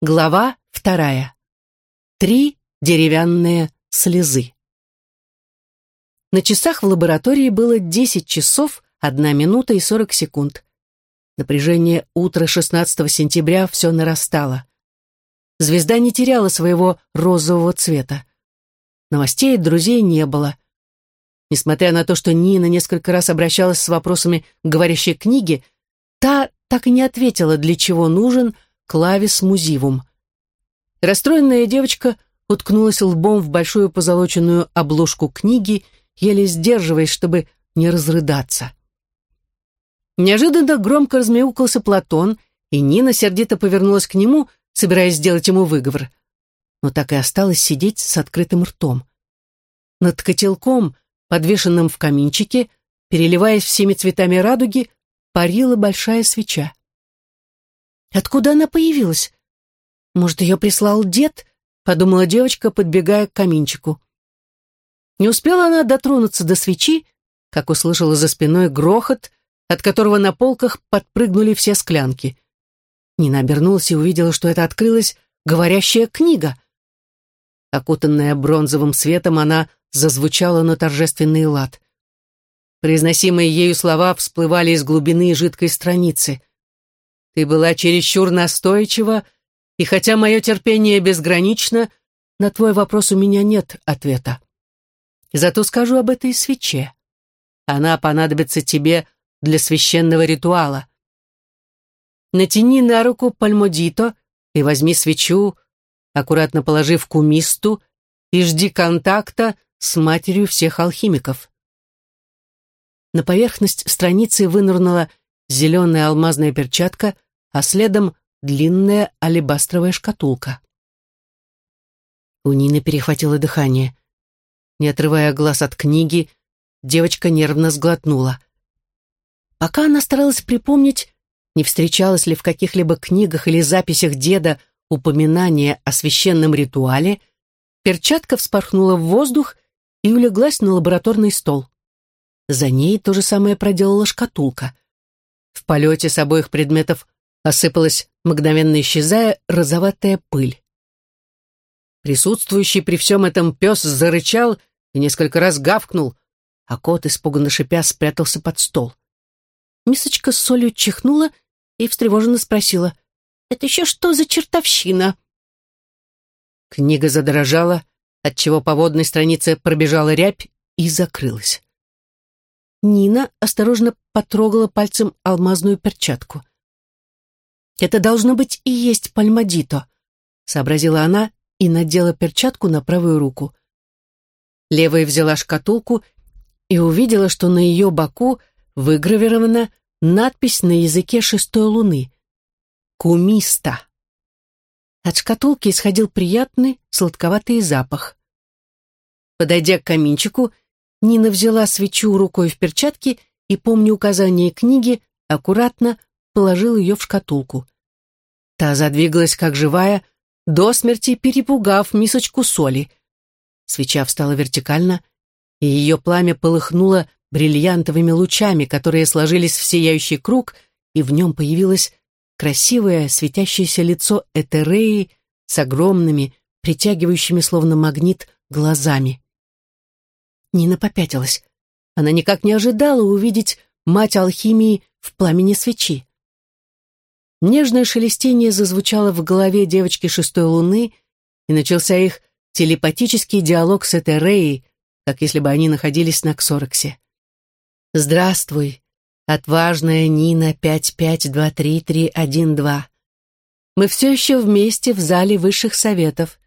Глава вторая. Три деревянные слезы. На часах в лаборатории было 10 часов, 1 минута и 40 секунд. Напряжение утра 16 сентября все нарастало. Звезда не теряла своего розового цвета. Новостей от друзей не было. Несмотря на то, что Нина несколько раз обращалась с вопросами к говорящей книге, та так и не ответила, для чего нужен – клавис музивум. Расстроенная девочка уткнулась лбом в большую позолоченную обложку книги, еле сдерживаясь, чтобы не разрыдаться. Неожиданно громко размяукался Платон, и Нина сердито повернулась к нему, собираясь сделать ему выговор. Но так и осталась сидеть с открытым ртом. Над котелком, подвешенным в каминчике, переливаясь всеми цветами радуги, парила большая свеча. Откуда она появилась? Может, ее прислал дед? Подумала девочка, подбегая к каминчику. Не успела она дотронуться до свечи, как услышала за спиной грохот, от которого на полках подпрыгнули все склянки. Нина обернулась и увидела, что это открылась говорящая книга. Окутанная бронзовым светом, она зазвучала на торжественный лад. Произносимые ею слова всплывали из глубины жидкой страницы. Ты была чересчур настойчива, и хотя мое терпение безгранично, на твой вопрос у меня нет ответа. Зато скажу об этой свече. Она понадобится тебе для священного ритуала. Натяни на руку пальмодито и возьми свечу, аккуратно положив кумисту, и жди контакта с матерью всех алхимиков. На поверхность страницы вынырнула зеленая алмазная перчатка — а следом длинная алебастровая шкатулка. У Нины перехватило дыхание. Не отрывая глаз от книги, девочка нервно сглотнула. Пока она старалась припомнить, не встречалось ли в каких-либо книгах или записях деда упоминание о священном ритуале, перчатка вспорхнула в воздух и улеглась на лабораторный стол. За ней то же самое проделала шкатулка. В полете с обоих предметов осыпалась, мгновенно исчезая, розоватая пыль. Присутствующий при всем этом пес зарычал и несколько раз гавкнул, а кот, испуганно шипя, спрятался под стол. Мисочка с солью чихнула и встревоженно спросила, «Это еще что за чертовщина?» Книга задрожала, отчего по водной странице пробежала рябь и закрылась. Нина осторожно потрогала пальцем алмазную перчатку. «Это должно быть и есть пальмадито», — сообразила она и надела перчатку на правую руку. Левая взяла шкатулку и увидела, что на ее боку выгравирована надпись на языке шестой луны «Кумиста». От шкатулки исходил приятный сладковатый запах. Подойдя к каминчику, Нина взяла свечу рукой в перчатке и, помня указание книги, аккуратно положил ее в шкатулку. Та задвигалась, как живая, до смерти перепугав мисочку соли. Свеча встала вертикально, и ее пламя полыхнуло бриллиантовыми лучами, которые сложились в сияющий круг, и в нем появилось красивое светящееся лицо Этереи с огромными, притягивающими словно магнит, глазами. Нина попятилась. Она никак не ожидала увидеть мать алхимии в пламени свечи. Нежное шелестение зазвучало в голове девочки шестой луны, и начался их телепатический диалог с этой Реей, как если бы они находились на Ксороксе. «Здравствуй, отважная Нина 5523312. Мы все еще вместе в зале высших советов,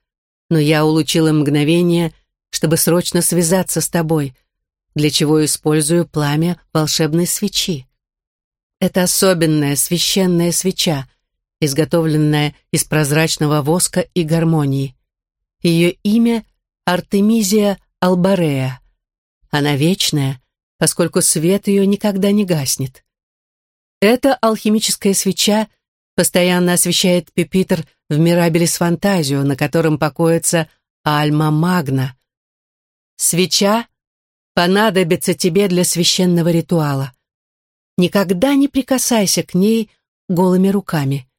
но я улучила мгновение, чтобы срочно связаться с тобой, для чего использую пламя волшебной свечи. Это особенная священная свеча, изготовленная из прозрачного воска и гармонии. Ее имя — Артемизия Албарея. Она вечная, поскольку свет ее никогда не гаснет. Эта алхимическая свеча постоянно освещает пепитр в Мирабелис Фантазио, на котором покоится Альма Магна. Свеча понадобится тебе для священного ритуала. Никогда не прикасайся к ней голыми руками.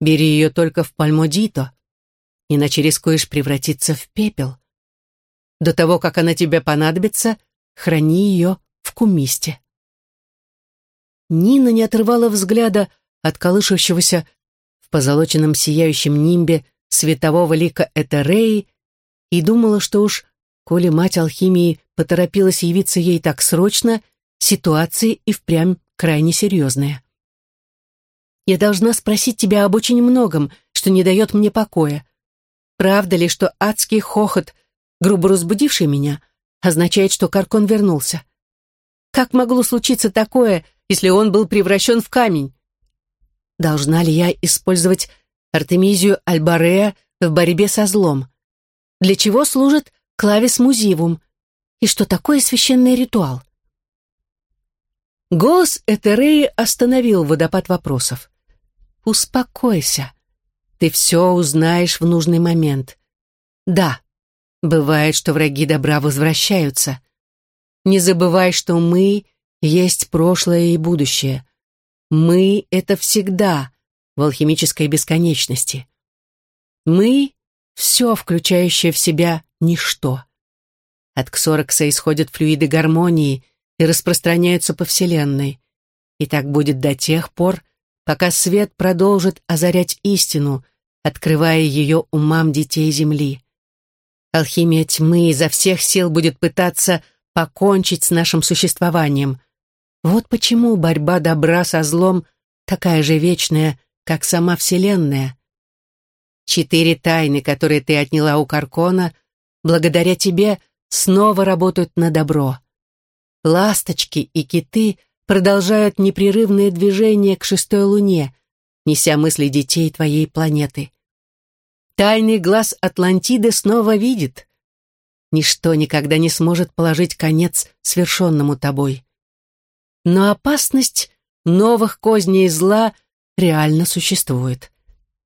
бери ее только в пальмодито, иначе рискуешь превратиться в пепел. До того, как она тебе понадобится, храни ее в кумисте. Нина не отрывала взгляда от колышущегося в позолоченном сияющем нимбе светового лика Этереи и думала, что уж, коли мать алхимии поторопилась явиться ей так срочно, ситуация и впрямь крайне серьезная. «Я должна спросить тебя об очень многом, что не дает мне покоя. Правда ли, что адский хохот, грубо разбудивший меня, означает, что Каркон вернулся? Как могло случиться такое, если он был превращен в камень? Должна ли я использовать Артемизию Альбарея в борьбе со злом? Для чего служит клавис музивум? И что такое священный ритуал? Голос Этереи остановил водопад вопросов. «Успокойся. Ты все узнаешь в нужный момент. Да, бывает, что враги добра возвращаются. Не забывай, что мы есть прошлое и будущее. Мы — это всегда в алхимической бесконечности. Мы — все, включающее в себя ничто. От ксорокса исходят флюиды гармонии и распространяются по Вселенной. И так будет до тех пор, пока свет продолжит озарять истину, открывая ее умам детей Земли. Алхимия тьмы изо всех сил будет пытаться покончить с нашим существованием. Вот почему борьба добра со злом такая же вечная, как сама Вселенная. Четыре тайны, которые ты отняла у Каркона, благодаря тебе снова работают на добро. Ласточки и киты продолжают непрерывное движение к шестой луне, неся мысли детей твоей планеты. Тайный глаз Атлантиды снова видит. Ничто никогда не сможет положить конец свершенному тобой. Но опасность новых козней зла реально существует.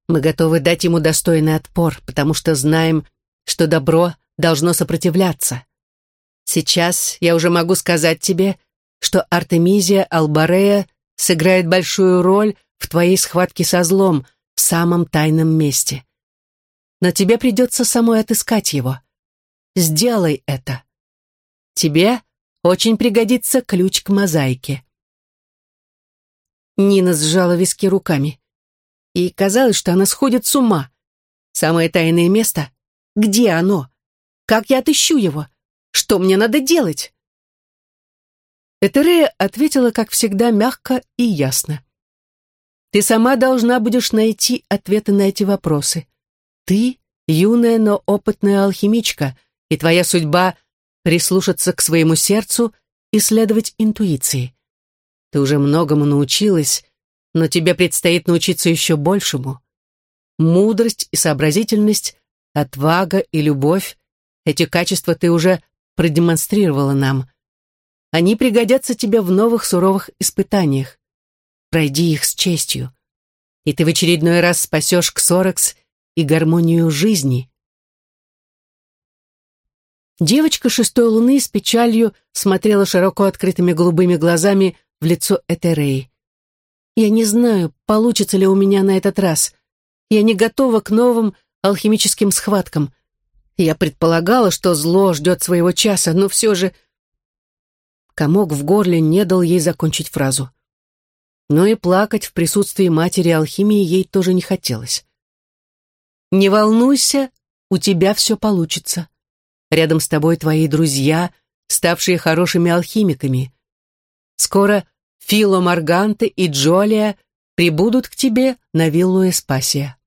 Мы готовы дать ему достойный отпор, потому что знаем, что добро должно сопротивляться. Сейчас я уже могу сказать тебе, что Артемизия Албарея сыграет большую роль в твоей схватке со злом в самом тайном месте. Но тебе придется самой отыскать его. Сделай это. Тебе очень пригодится ключ к мозаике. Нина сжала виски руками. И казалось, что она сходит с ума. Самое тайное место? Где оно? Как я отыщу его? Что мне надо делать? Этерея ответила, как всегда, мягко и ясно. Ты сама должна будешь найти ответы на эти вопросы. Ты — юная, но опытная алхимичка, и твоя судьба — прислушаться к своему сердцу и следовать интуиции. Ты уже многому научилась, но тебе предстоит научиться еще большему. Мудрость и сообразительность, отвага и любовь — эти качества ты уже продемонстрировала нам. Они пригодятся тебе в новых суровых испытаниях. Пройди их с честью, и ты в очередной раз спасешь Ксорекс и гармонию жизни. Девочка шестой луны с печалью смотрела широко открытыми голубыми глазами в лицо Этерей. «Я не знаю, получится ли у меня на этот раз. Я не готова к новым алхимическим схваткам. Я предполагала, что зло ждет своего часа, но все же...» Комок в горле не дал ей закончить фразу. Но и плакать в присутствии матери алхимии ей тоже не хотелось. «Не волнуйся, у тебя все получится. Рядом с тобой твои друзья, ставшие хорошими алхимиками. Скоро Фило Марганте и Джолия прибудут к тебе на виллу Эспасия.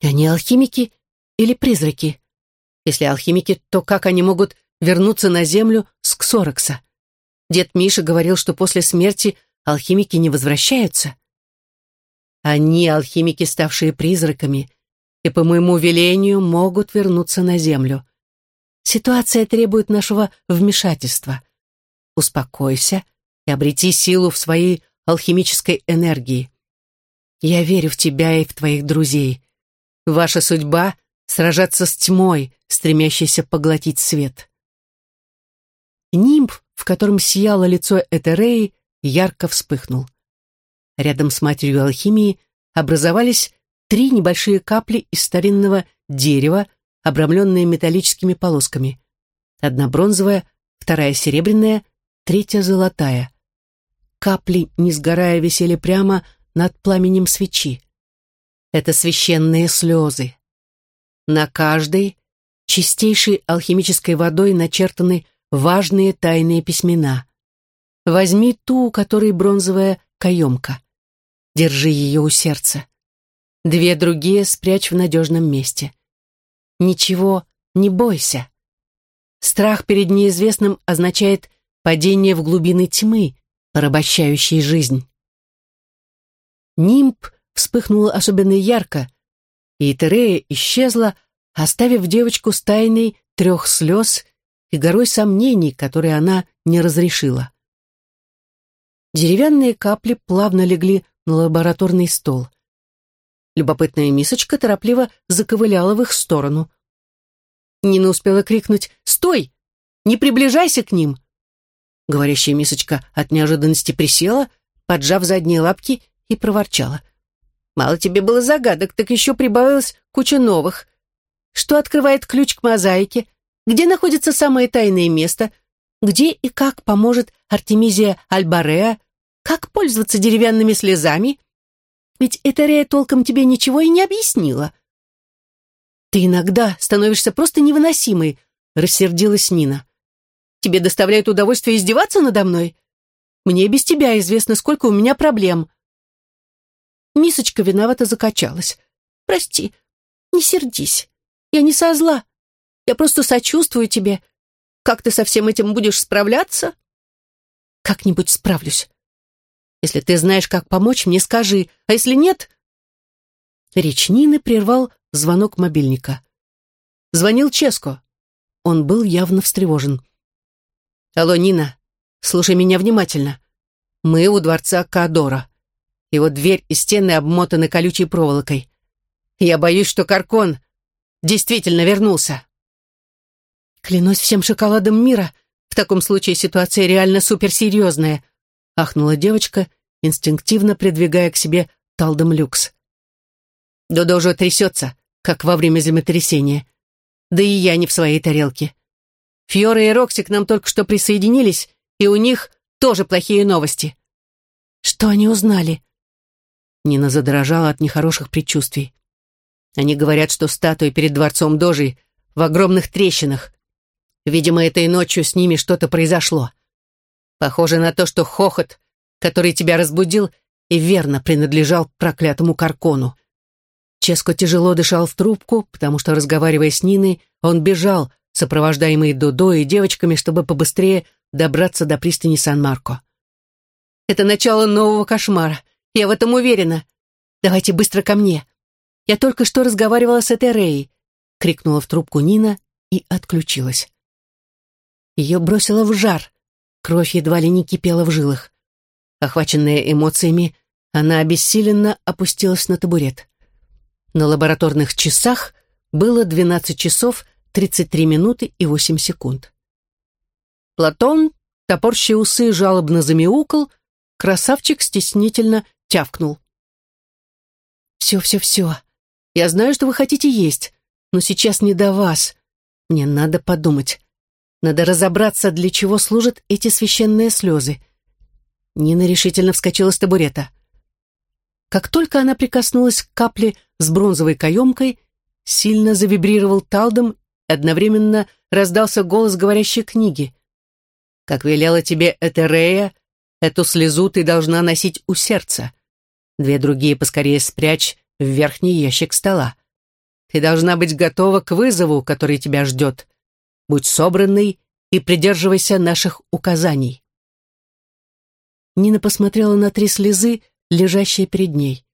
Они алхимики или призраки? Если алхимики, то как они могут вернуться на землю с Ксорокса? Дед Миша говорил, что после смерти алхимики не возвращаются. Они, алхимики, ставшие призраками, и по моему велению могут вернуться на землю. Ситуация требует нашего вмешательства. Успокойся и обрети силу в своей алхимической энергии. Я верю в тебя и в твоих друзей. Ваша судьба — сражаться с тьмой, стремящейся поглотить свет. Нимб, в котором сияло лицо Этереи, ярко вспыхнул. Рядом с матерью алхимии образовались три небольшие капли из старинного дерева, обрамленные металлическими полосками. Одна бронзовая, вторая серебряная, третья золотая. Капли, не сгорая, висели прямо над пламенем свечи. Это священные слезы. На каждой чистейшей алхимической водой начертаны важные тайные письмена. Возьми ту, у которой бронзовая каемка. Держи ее у сердца. Две другие спрячь в надежном месте. Ничего не бойся. Страх перед неизвестным означает падение в глубины тьмы, порабощающей жизнь. Нимб вспыхнула особенно ярко, и Терея исчезла, оставив девочку с тайной трех слез и горой сомнений, которые она не разрешила. Деревянные капли плавно легли на лабораторный стол. Любопытная мисочка торопливо заковыляла в их сторону. Нина успела крикнуть «Стой! Не приближайся к ним!» Говорящая мисочка от неожиданности присела, поджав задние лапки, и проворчала. «Мало тебе было загадок, так еще прибавилось куча новых. Что открывает ключ к мозаике? Где находится самое тайное место? Где и как поможет Артемизия Альбареа? Как пользоваться деревянными слезами? Ведь Этерея толком тебе ничего и не объяснила. Ты иногда становишься просто невыносимой, рассердилась Нина. Тебе доставляет удовольствие издеваться надо мной? Мне без тебя известно, сколько у меня проблем. Мисочка виновато закачалась. Прости, не сердись. Я не со зла. Я просто сочувствую тебе. Как ты со всем этим будешь справляться? Как-нибудь справлюсь. Если ты знаешь, как помочь, мне скажи, а если нет...» Речь Нины прервал звонок мобильника. Звонил Ческо. Он был явно встревожен. «Алло, Нина, слушай меня внимательно. Мы у дворца Кадора. Его дверь и стены обмотаны колючей проволокой. Я боюсь, что Каркон действительно вернулся». «Клянусь всем шоколадом мира, в таком случае ситуация реально суперсерьезная», ахнула девочка, инстинктивно придвигая к себе талдом люкс. Додо уже трясется, как во время землетрясения. Да и я не в своей тарелке. Фьора и Рокси к нам только что присоединились, и у них тоже плохие новости. Что они узнали? Нина задрожала от нехороших предчувствий. Они говорят, что статуи перед дворцом Дожи в огромных трещинах. Видимо, этой ночью с ними что-то произошло. Похоже на то, что хохот, который тебя разбудил, и верно принадлежал проклятому Каркону. Ческо тяжело дышал в трубку, потому что, разговаривая с Ниной, он бежал, сопровождаемый Додо и девочками, чтобы побыстрее добраться до пристани Сан-Марко. «Это начало нового кошмара. Я в этом уверена. Давайте быстро ко мне. Я только что разговаривала с Этереей», — крикнула в трубку Нина и отключилась. Ее бросило в жар. Кровь едва ли не кипела в жилах. Охваченная эмоциями, она обессиленно опустилась на табурет. На лабораторных часах было 12 часов 33 минуты и 8 секунд. Платон, топорщие усы, жалобно замяукал, красавчик стеснительно тявкнул. «Все, все, все. Я знаю, что вы хотите есть, но сейчас не до вас. Мне надо подумать. Надо разобраться, для чего служат эти священные слезы. Нина решительно вскочила с табурета. Как только она прикоснулась к капле с бронзовой каемкой, сильно завибрировал талдом, одновременно раздался голос говорящей книги. «Как велела тебе Этерея, эту слезу ты должна носить у сердца. Две другие поскорее спрячь в верхний ящик стола. Ты должна быть готова к вызову, который тебя ждет. Будь собранной и придерживайся наших указаний. Нина посмотрела на три слезы, лежащие перед ней.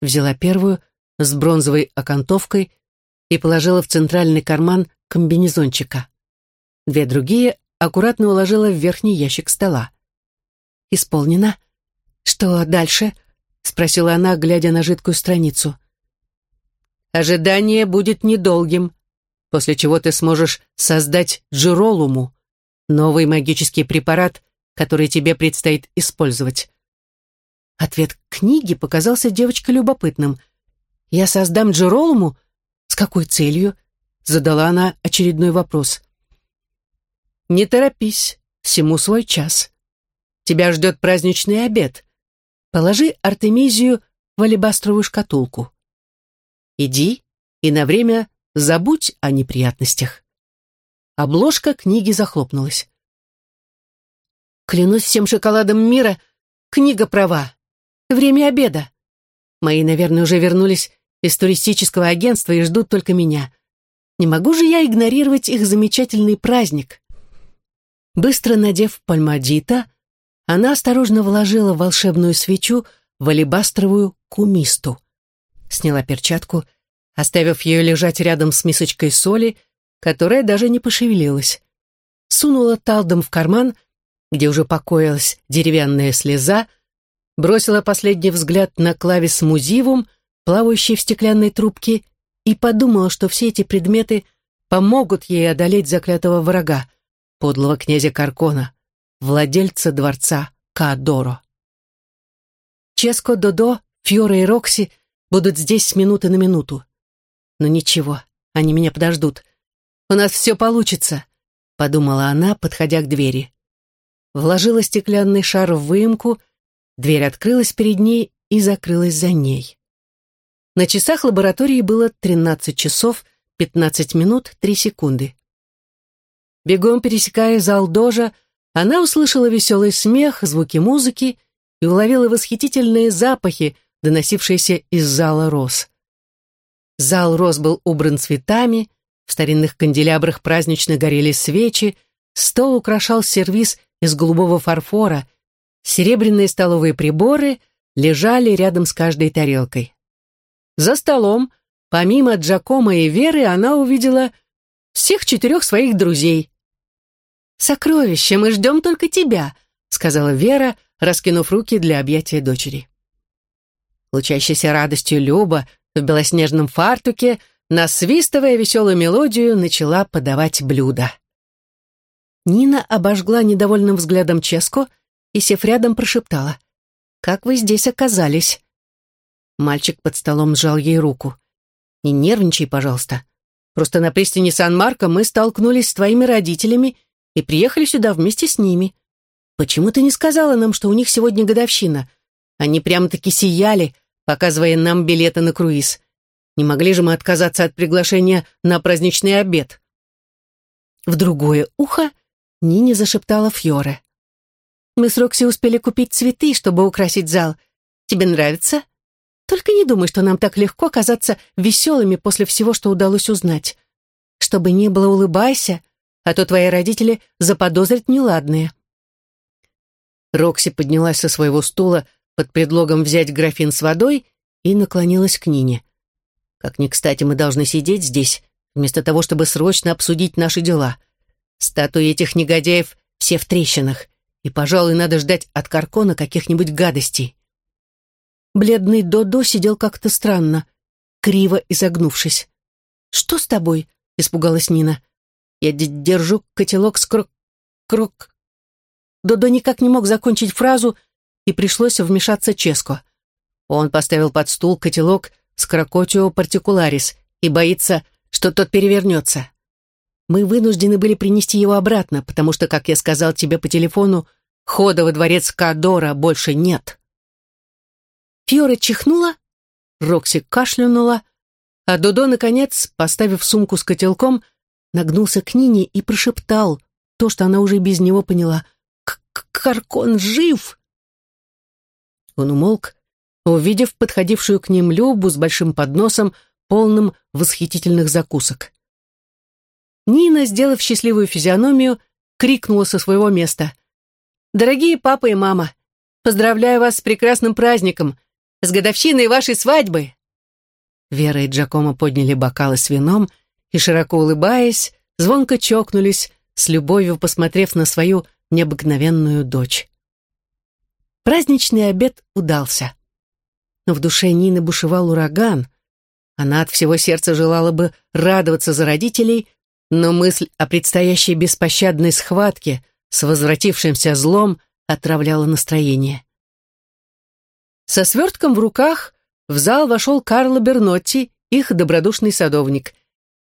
Взяла первую с бронзовой окантовкой и положила в центральный карман комбинезончика. Две другие аккуратно уложила в верхний ящик стола. «Исполнено. Что дальше?» — спросила она, глядя на жидкую страницу. «Ожидание будет недолгим», после чего ты сможешь создать джиролуму, новый магический препарат, который тебе предстоит использовать. Ответ книги показался девочке любопытным. «Я создам Джеролому? С какой целью?» Задала она очередной вопрос. «Не торопись, всему свой час. Тебя ждет праздничный обед. Положи Артемизию в алебастровую шкатулку. Иди и на время забудь о неприятностях». Обложка книги захлопнулась. «Клянусь всем шоколадом мира, книга права. Время обеда. Мои, наверное, уже вернулись из туристического агентства и ждут только меня. Не могу же я игнорировать их замечательный праздник. Быстро надев пальмадита, она осторожно вложила волшебную свечу в алебастровую кумисту. Сняла перчатку, оставив ее лежать рядом с мисочкой соли, которая даже не пошевелилась. Сунула талдом в карман, где уже покоилась деревянная слеза, бросила последний взгляд на клавис музивум, плавающий в стеклянной трубке, и подумала, что все эти предметы помогут ей одолеть заклятого врага, подлого князя Каркона, владельца дворца Каадоро. Ческо, Додо, Фьора и Рокси будут здесь с минуты на минуту. Но ничего, они меня подождут. У нас все получится, подумала она, подходя к двери. Вложила стеклянный шар в выемку, дверь открылась перед ней и закрылась за ней. На часах лаборатории было 13 часов 15 минут 3 секунды. Бегом пересекая зал дожа, она услышала веселый смех, звуки музыки и уловила восхитительные запахи, доносившиеся из зала роз. Зал роз был убран цветами, в старинных канделябрах празднично горели свечи, стол украшал сервиз из голубого фарфора, серебряные столовые приборы лежали рядом с каждой тарелкой. За столом, помимо Джакома и Веры, она увидела всех четырех своих друзей. «Сокровище, мы ждем только тебя», — сказала Вера, раскинув руки для объятия дочери. Лучащаяся радостью Люба в белоснежном фартуке, насвистывая веселую мелодию, начала подавать блюда. Нина обожгла недовольным взглядом Ческо и, сев рядом, прошептала. «Как вы здесь оказались?» Мальчик под столом сжал ей руку. «Не нервничай, пожалуйста. Просто на пристани Сан-Марко мы столкнулись с твоими родителями и приехали сюда вместе с ними. Почему ты не сказала нам, что у них сегодня годовщина? Они прямо-таки сияли, показывая нам билеты на круиз. Не могли же мы отказаться от приглашения на праздничный обед?» В другое ухо Нине зашептала Фьоре. «Мы с Рокси успели купить цветы, чтобы украсить зал. Тебе нравится?» Только не думай, что нам так легко казаться веселыми после всего, что удалось узнать. Чтобы не было, улыбайся, а то твои родители заподозрят неладное». Рокси поднялась со своего стула под предлогом взять графин с водой и наклонилась к Нине. «Как ни кстати мы должны сидеть здесь, вместо того, чтобы срочно обсудить наши дела. Статуи этих негодяев все в трещинах, и, пожалуй, надо ждать от Каркона каких-нибудь гадостей». Бледный Додо сидел как-то странно, криво изогнувшись. «Что с тобой?» — испугалась Нина. «Я держу котелок с крок... крок...» Додо никак не мог закончить фразу, и пришлось вмешаться Ческо. Он поставил под стул котелок с крокотио партикуларис и боится, что тот перевернется. Мы вынуждены были принести его обратно, потому что, как я сказал тебе по телефону, хода во дворец Кадора больше нет. Фьора чихнула, Рокси кашлянула, а Додо, наконец, поставив сумку с котелком, нагнулся к Нине и прошептал то, что она уже без него поняла. «К «Каркон жив!» Он умолк, увидев подходившую к ним Любу с большим подносом, полным восхитительных закусок. Нина, сделав счастливую физиономию, крикнула со своего места. «Дорогие папа и мама, поздравляю вас с прекрасным праздником! С годовщиной вашей свадьбы!» Вера и Джакомо подняли бокалы с вином и, широко улыбаясь, звонко чокнулись, с любовью посмотрев на свою необыкновенную дочь. Праздничный обед удался. Но в душе Нины бушевал ураган. Она от всего сердца желала бы радоваться за родителей, но мысль о предстоящей беспощадной схватке с возвратившимся злом отравляла настроение. Со свертком в руках в зал вошел Карло Бернотти, их добродушный садовник.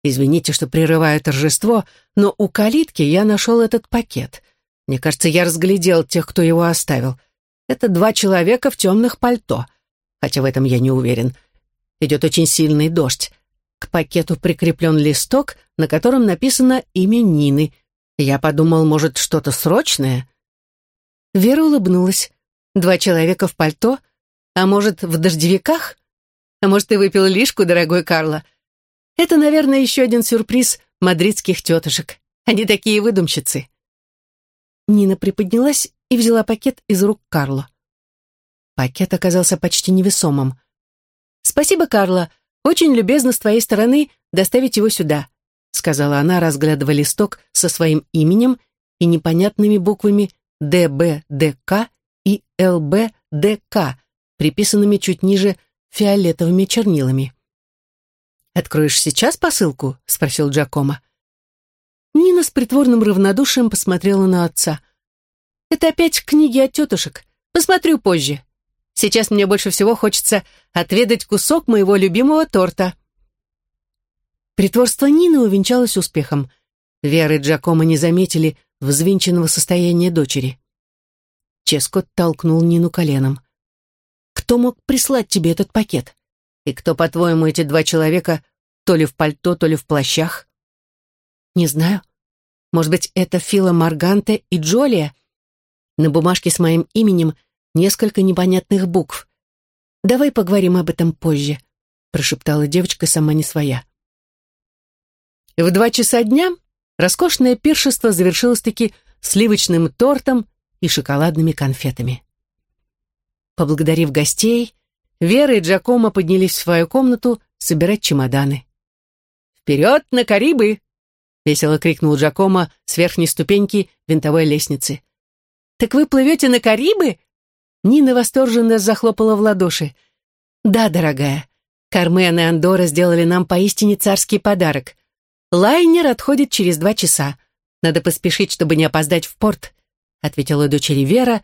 Извините, что прерываю торжество, но у калитки я нашел этот пакет. Мне кажется, я разглядел тех, кто его оставил. Это два человека в темных пальто. Хотя в этом я не уверен. Идет очень сильный дождь. К пакету прикреплен листок, на котором написано имя Нины. Я подумал, может, что-то срочное? Вера улыбнулась. Два человека в пальто? А может, в дождевиках? А может, ты выпил лишку, дорогой Карло? Это, наверное, еще один сюрприз мадридских тетушек. Они такие выдумщицы. Нина приподнялась и взяла пакет из рук Карла. Пакет оказался почти невесомым. «Спасибо, Карла. Очень любезно с твоей стороны доставить его сюда», сказала она, разглядывая листок со своим именем и непонятными буквами ДБДК и ЛБДК, приписанными чуть ниже фиолетовыми чернилами. «Откроешь сейчас посылку?» — спросил Джакомо. Нина с притворным равнодушием посмотрела на отца. «Это опять книги от тетушек. Посмотрю позже. Сейчас мне больше всего хочется отведать кусок моего любимого торта». Притворство Нины увенчалось успехом. Вера и Джакомо не заметили взвинченного состояния дочери. Ческо толкнул Нину коленом. «Кто мог прислать тебе этот пакет? И кто, по-твоему, эти два человека, то ли в пальто, то ли в плащах?» «Не знаю. Может быть, это Фила Марганте и Джолия? На бумажке с моим именем – несколько непонятных букв. «Давай поговорим об этом позже», — прошептала девочка сама не своя. В два часа дня роскошное пиршество завершилось-таки сливочным тортом и шоколадными конфетами. Поблагодарив гостей, Вера и Джакомо поднялись в свою комнату собирать чемоданы. «Вперед на Карибы!» — весело крикнул Джакомо с верхней ступеньки винтовой лестницы. «Так вы плывете на Карибы?» Нина восторженно захлопала в ладоши. «Да, дорогая, Кармен и Андора сделали нам поистине царский подарок. Лайнер отходит через два часа. Надо поспешить, чтобы не опоздать в порт», ответила дочери Вера,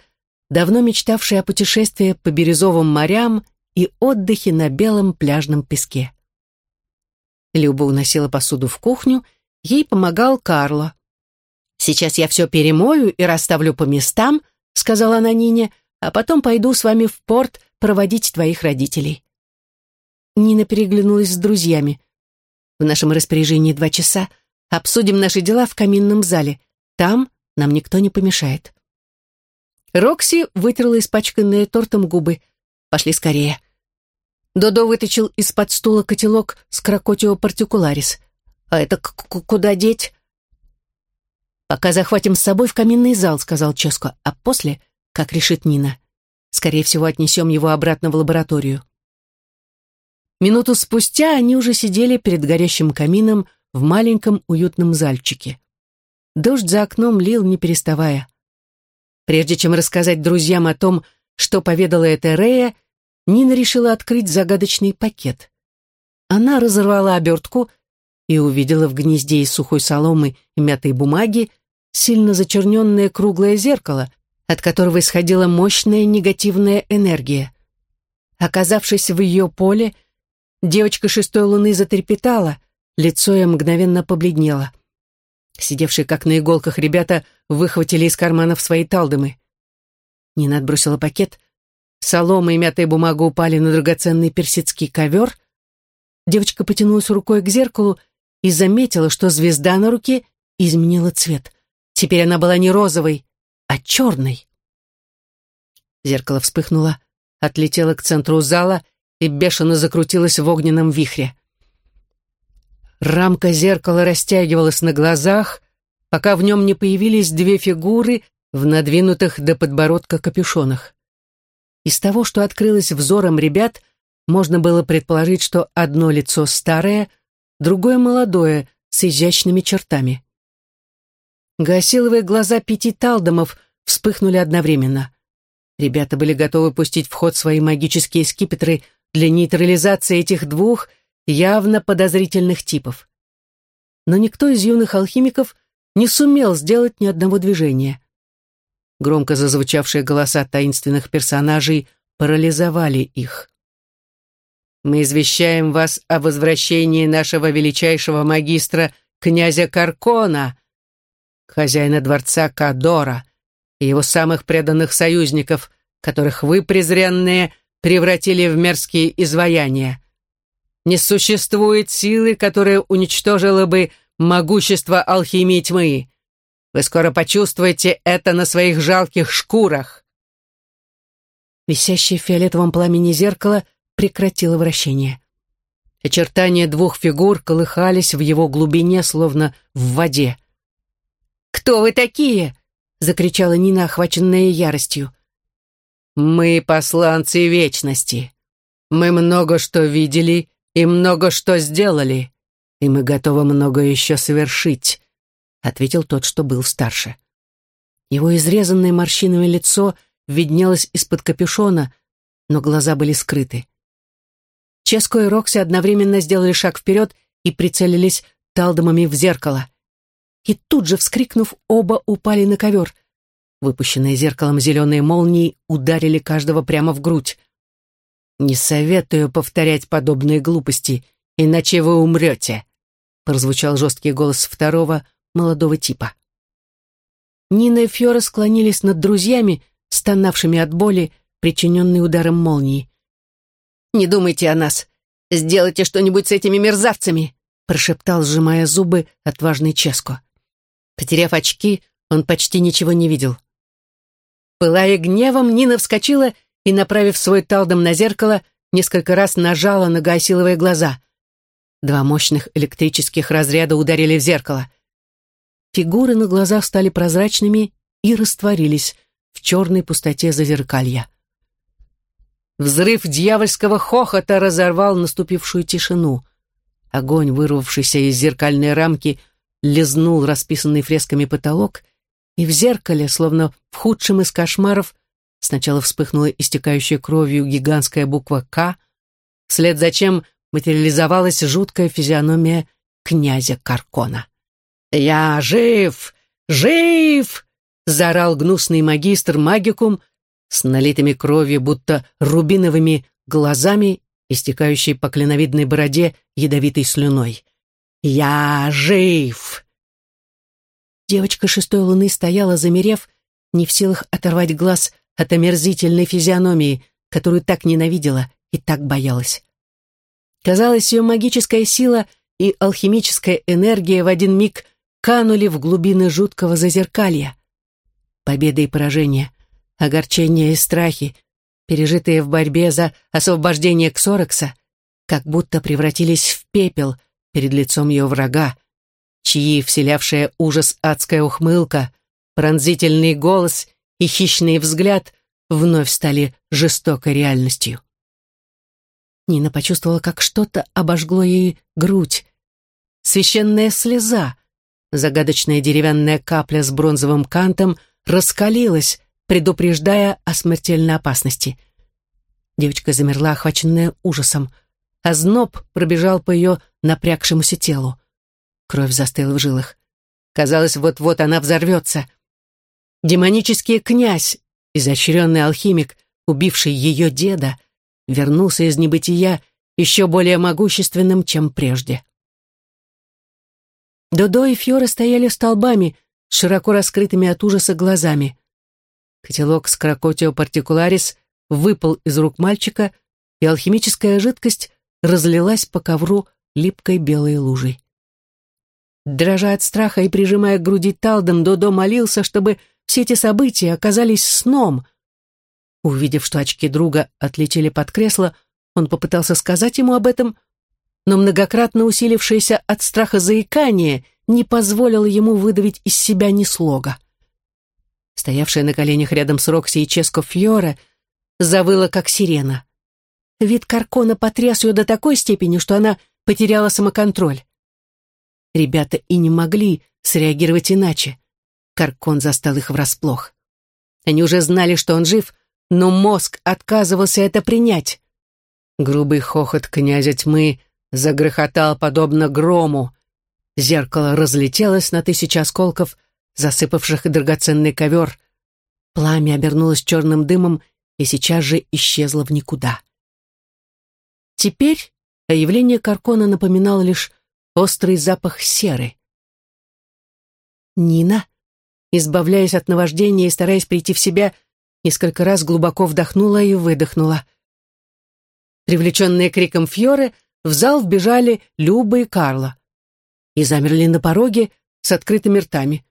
давно мечтавшая о путешествии по бирюзовым морям и отдыхе на белом пляжном песке. Люба уносила посуду в кухню, ей помогал Карло. «Сейчас я все перемою и расставлю по местам», сказала она Нине, — а потом пойду с вами в порт проводить твоих родителей». Нина переглянулась с друзьями. «В нашем распоряжении два часа. Обсудим наши дела в каминном зале. Там нам никто не помешает». Рокси вытерла испачканные тортом губы. «Пошли скорее». Додо вытащил из-под стула котелок с крокотио партикуларис. «А это куда деть?» «Пока захватим с собой в каминный зал», — сказал Ческо, «а после как решит Нина. Скорее всего, отнесем его обратно в лабораторию. Минуту спустя они уже сидели перед горящим камином в маленьком уютном зальчике. Дождь за окном лил, не переставая. Прежде чем рассказать друзьям о том, что поведала эта Рея, Нина решила открыть загадочный пакет. Она разорвала обертку и увидела в гнезде из сухой соломы и мятой бумаги сильно зачерненное круглое зеркало, от которого исходила мощная негативная энергия. Оказавшись в ее поле, девочка шестой луны затрепетала, лицо ее мгновенно побледнело. Сидевшие как на иголках ребята выхватили из карманов свои талдомы. Нина отбросила пакет, солома и мятая бумага упали на драгоценный персидский ковер. Девочка потянулась рукой к зеркалу и заметила, что звезда на руке изменила цвет. Теперь она была не розовой, а черной. Зеркало вспыхнуло, отлетело к центру зала и бешено закрутилось в огненном вихре. Рамка зеркала растягивалась на глазах, пока в нем не появились две фигуры в надвинутых до подбородка капюшонах. Из того, что открылось взором ребят, можно было предположить, что одно лицо старое, другое молодое, с изящными чертами. Гасиловые глаза пяти талдомов вспыхнули одновременно. Ребята были готовы пустить в ход свои магические скипетры для нейтрализации этих двух явно подозрительных типов. Но никто из юных алхимиков не сумел сделать ни одного движения. Громко зазвучавшие голоса таинственных персонажей парализовали их. Мы извещаем вас о возвращении нашего величайшего магистра, князя Каркона, хозяина дворца Кадора, и его самых преданных союзников, которых вы, презренные, превратили в мерзкие изваяния. Не существует силы, которая уничтожила бы могущество алхимии тьмы. Вы скоро почувствуете это на своих жалких шкурах. Висящее в фиолетовом пламени зеркало прекратило вращение. Очертания двух фигур колыхались в его глубине, словно в воде. «Кто вы такие?» — закричала Нина, охваченная яростью. «Мы посланцы вечности. Мы много что видели и много что сделали, и мы готовы много еще совершить», — ответил тот, что был старше. Его изрезанное морщинами лицо виднелось из-под капюшона, но глаза были скрыты. Ческо и Рокси одновременно сделали шаг вперед и прицелились талдомами в зеркало. И тут же, вскрикнув, оба упали на ковер. Выпущенные зеркалом зеленые молнии ударили каждого прямо в грудь. «Не советую повторять подобные глупости, иначе вы умрете», прозвучал жесткий голос второго, молодого типа. Нина и Фьора склонились над друзьями, стонавшими от боли, причиненной ударом молнии. «Не думайте о нас. Сделайте что-нибудь с этими мерзавцами», прошептал, сжимая зубы, отважный Ческо. Потеряв очки, он почти ничего не видел. Пылая гневом, Нина вскочила и, направив свой талдом на зеркало, несколько раз нажала на гасиловые глаза. Два мощных электрических разряда ударили в зеркало. Фигуры на глазах стали прозрачными и растворились в черной пустоте зазеркалья. Взрыв дьявольского хохота разорвал наступившую тишину. Огонь, вырвавшийся из зеркальной рамки, лизнул расписанный фресками потолок, и в зеркале, словно в худшем из кошмаров, сначала вспыхнула истекающая кровью гигантская буква «К», вслед за чем материализовалась жуткая физиономия князя Каркона. «Я жив! Жив!» — заорал гнусный магистр магикум с налитыми кровью, будто рубиновыми глазами, истекающей по клиновидной бороде ядовитой слюной. «Я жив!» Девочка шестой луны стояла, замерев, не в силах оторвать глаз от омерзительной физиономии, которую так ненавидела и так боялась. Казалось, ее магическая сила и алхимическая энергия в один миг канули в глубины жуткого зазеркалья. Победа и поражение, огорчение и страхи, пережитые в борьбе за освобождение Ксорокса, как будто превратились в пепел перед лицом ее врага, чьи вселявшая ужас адская ухмылка, пронзительный голос и хищный взгляд вновь стали жестокой реальностью. Нина почувствовала, как что-то обожгло ей грудь. Священная слеза, загадочная деревянная капля с бронзовым кантом, раскалилась, предупреждая о смертельной опасности. Девочка замерла, охваченная ужасом — а зноб пробежал по ее напрягшемуся телу. Кровь застыла в жилах. Казалось, вот-вот она взорвется. Демонический князь, изощренный алхимик, убивший ее деда, вернулся из небытия еще более могущественным, чем прежде. Додо и Фьора стояли столбами, широко раскрытыми от ужаса глазами. Котелок с крокотио партикуларис выпал из рук мальчика, и алхимическая жидкость разлилась по ковру липкой белой лужей. Дрожа от страха и прижимая к груди талдом, Додо молился, чтобы все эти события оказались сном. Увидев, что очки друга отлетели под кресло, он попытался сказать ему об этом, но многократно усилившееся от страха заикание не позволило ему выдавить из себя ни слога. Стоявшая на коленях рядом с Рокси и Ческо Фьора завыла, как сирена. Вид Каркона потряс ее до такой степени, что она потеряла самоконтроль. Ребята и не могли среагировать иначе. Каркон застал их врасплох. Они уже знали, что он жив, но мозг отказывался это принять. Грубый хохот князя тьмы загрохотал подобно грому. Зеркало разлетелось на тысячи осколков, засыпавших драгоценный ковер. Пламя обернулось черным дымом и сейчас же исчезла в никуда. Теперь явление Каркона напоминало лишь острый запах серы. Нина, избавляясь от наваждения и стараясь прийти в себя, несколько раз глубоко вдохнула и выдохнула. Привлеченные криком Фьоры, в зал вбежали Люба и Карла и замерли на пороге с открытыми ртами.